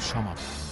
Şam'a.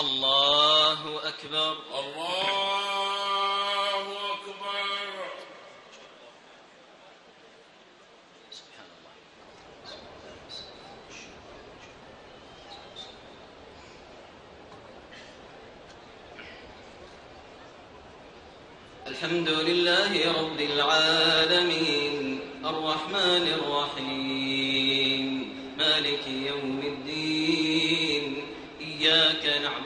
الله أكبر. الله أكبر. سبحان الله الحمد لله رب العالمين. الرحمن الرحيم. مالك يوم الدين. إياك نعبد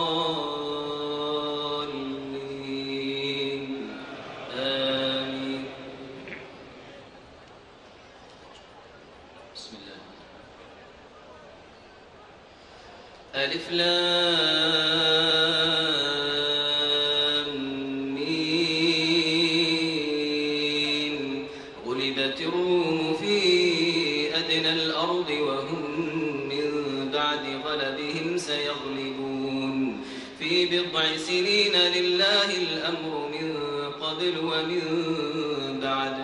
سنين لله الأمر من قبل ومن بعد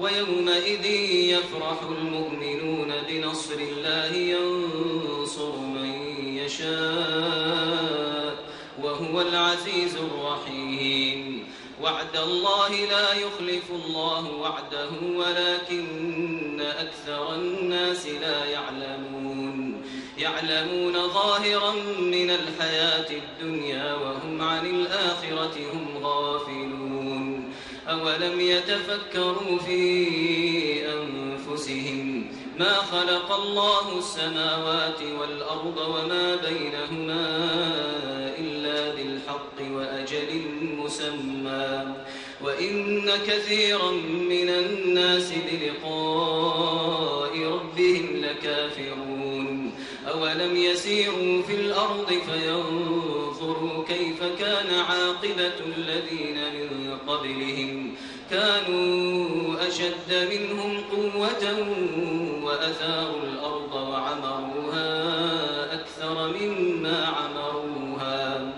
ويومئذ يفرح المؤمنون بنصر الله ينصر من يشاء وهو العزيز الرحيم. وعد الله لا يخلف الله وعده ولكن أكثر الناس لا يعلمون. يعلمون ظاهرا أولم يتفكروا في أنفسهم ما خلق الله السماوات والأرض وما بينهما إلا بالحق وأجل مسمى وإن كثيرا من الناس بلقاء ربهم لكافرون أولم يسيروا في الأرض فينظروا كيف كان عاقبة الذين من قبلهم. كانوا أشد منهم قوة وأثاروا الأرض وعمروها أكثر مما عمروها.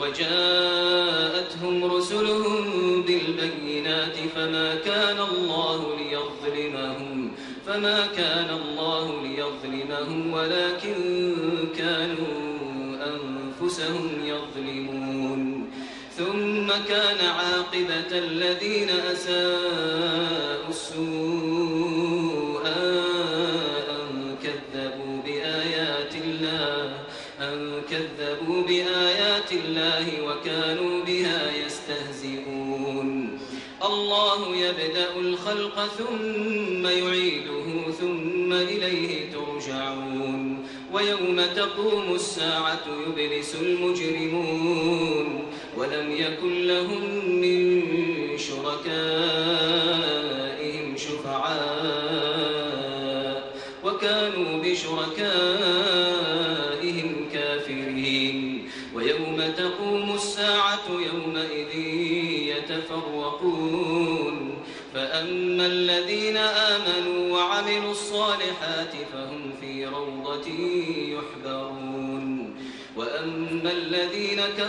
وجاءتهم رسلهم بالبينات فما كان الله ليظلمهم. فما كان الله ليظلمهم ولكن كانوا أنفسهم يظلمون ثم كان عاقبة الذين أساءوا السوء أن كذبوا بآيات الله أن كذبوا بآيات الله وكانوا بها يستهزئون. الله يبدأ الخلق ثم يعيده تقوم الساعة يبلس المجرمون ولم يكن لهم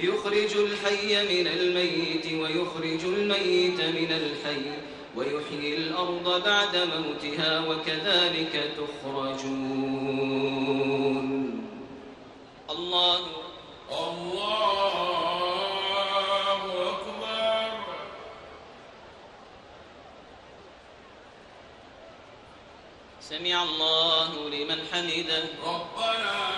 يخرج الحي من الميت ويخرج الميت من الحي ويحيي الأرض بعد موتها وكذلك تخرجون. الله الله أكبر. سمع الله لمن حمده. ربنا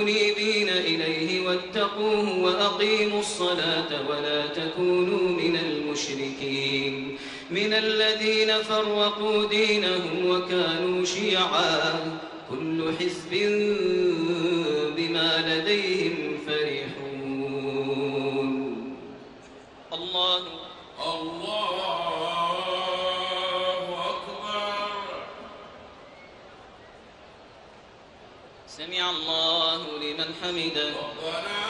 منيبين إليه واتقوه وأقيموا الصلاة ولا تكونوا من المشركين. من الذين فرقوا دينهم وكانوا شيعا كل حزب بما لديهم فرحون. الله. الله أكبر. سمع الله. حمده ربنا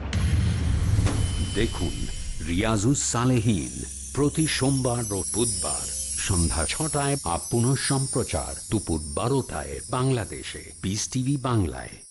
দেখুন রিয়াজুস সালেহীন প্রতি সোমবার ও বুধবার সন্ধ্যা ছটায় আপ সম্প্রচার দুপুর বারোটায় বাংলাদেশে পিস টিভি বাংলায়।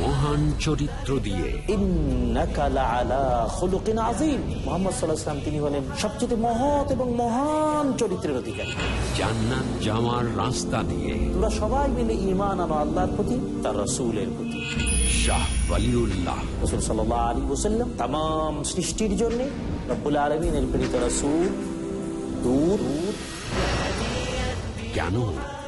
মহান চরিত্র দিয়ে। তিনি হলেন সবচেয়ে মহৎ এবং মহান চরিত্রের অধিকারী। জান্নাত যাওয়ার রাস্তা দিয়ে। তোমরা সবাই মিলে ইমান আনো আল্লাহর প্রতি তার রসুলের প্রতি। শাহ রসুল সৃষ্টির দূর। কেন?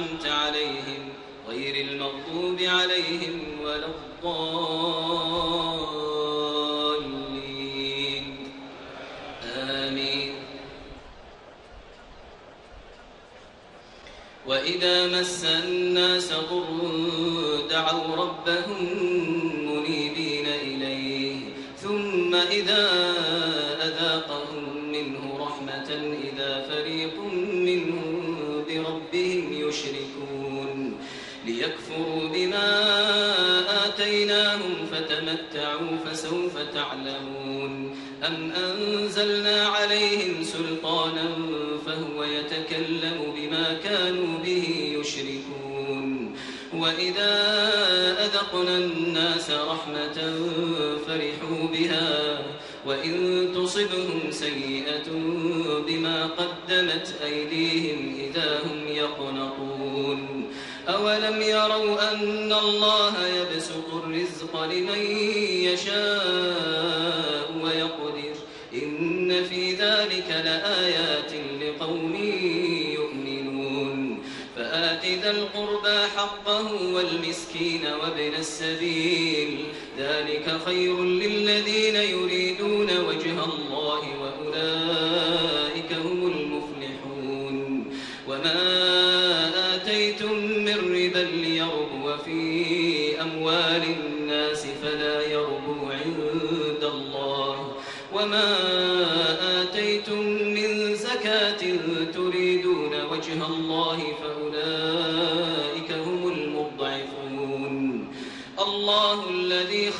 أنعمت عليهم غير المغضوب عليهم ولا الضالين. آمين. وإذا مس الناس ضر دعوا ربهم منيبين إليه ثم إذا تعلمون أم أنزلنا عليهم سلطانا فهو يتكلم بما كانوا به يشركون وإذا أذقنا الناس رحمة فرحوا بها وإن تصبهم سيئة بما قدمت أيديهم إذا هم يقنطون أولم يروا أن الله يبسط الرزق لمن يشاء ويقدر إن في ذلك لآيات لقوم يؤمنون. فآت ذا القربى حقه والمسكين وابن السبيل. ذلك خير للذين يريدون وجه الله وأولئك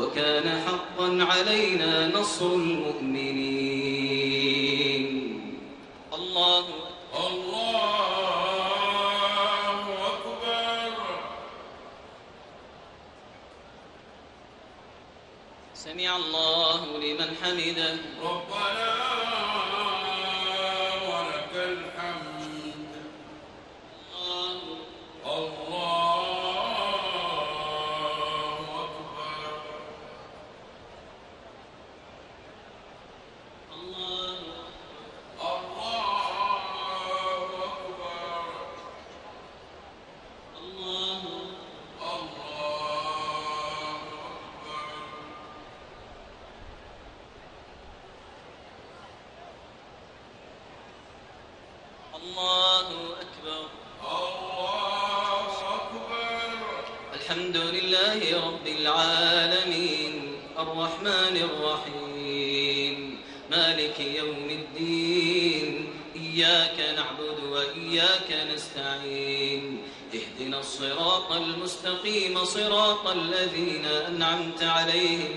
وكان حقا علينا نصر المؤمنين. الله أكبر. سمع الله لمن حمده. صراط الذين أنعمت عليهم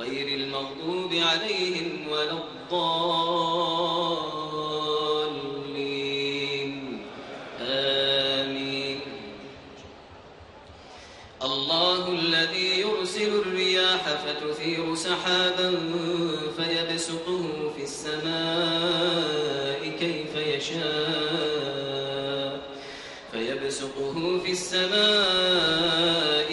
غير المغضوب عليهم ولا الضالين. آمين. الله الذي يرسل الرياح فتثير سحابا فيبسطه في السماء كيف يشاء. فيبسطه في السماء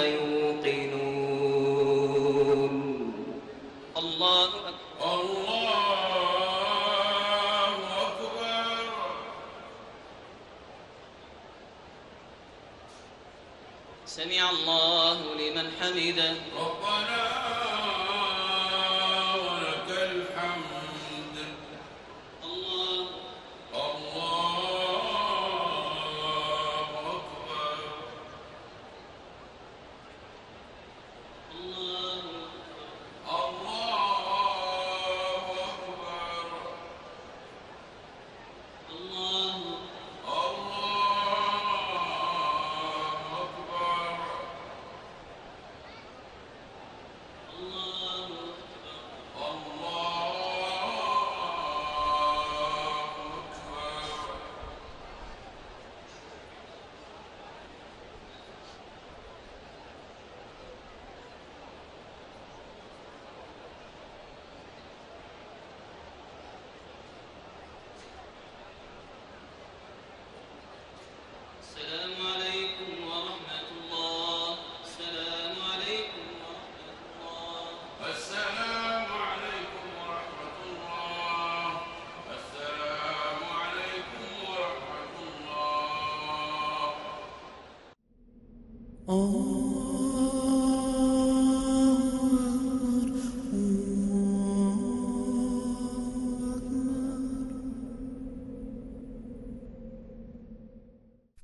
يوقنون